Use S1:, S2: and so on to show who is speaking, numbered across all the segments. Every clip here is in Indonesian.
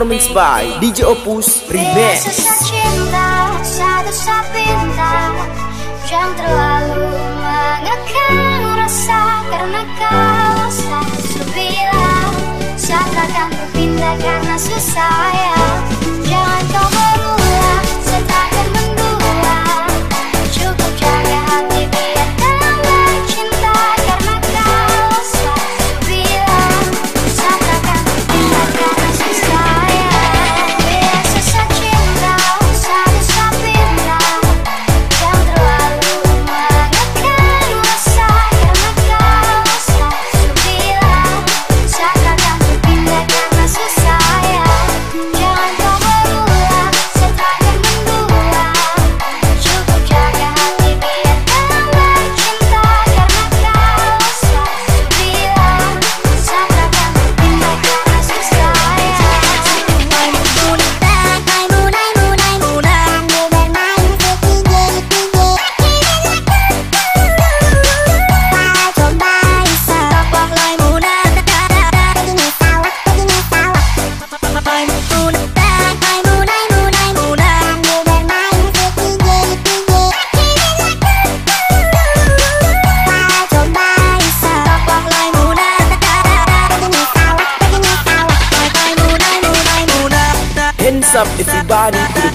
S1: performance by DJ Opus Remix
S2: susah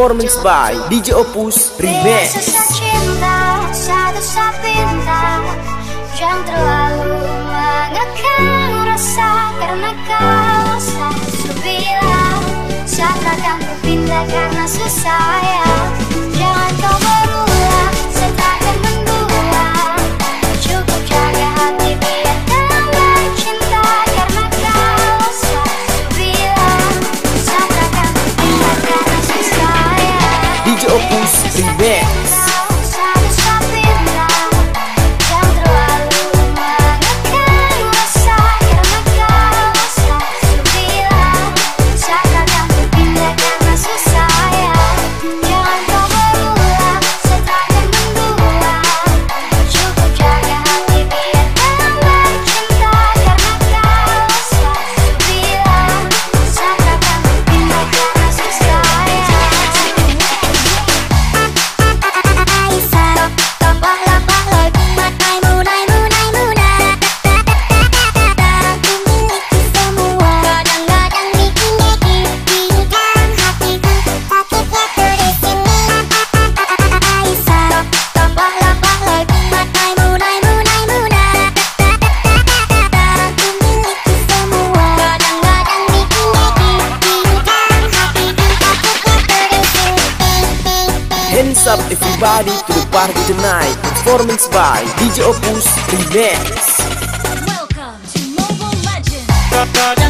S1: performance by DJ Opus Remix
S2: cinta Saat akan berpindah karena susah ya
S1: everybody to the party tonight. Performance by DJ Opus Remix.
S3: Welcome to Mobile Legends.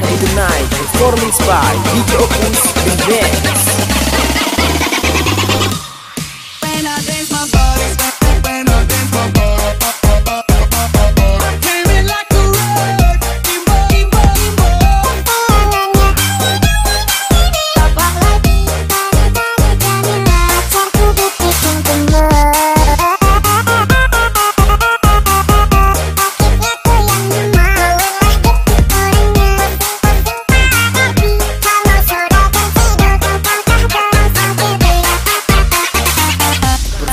S1: Friday the night, performance by DJ Opus
S4: Revenge.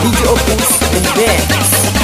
S4: DJ Opus and Dance.